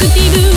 Good evening.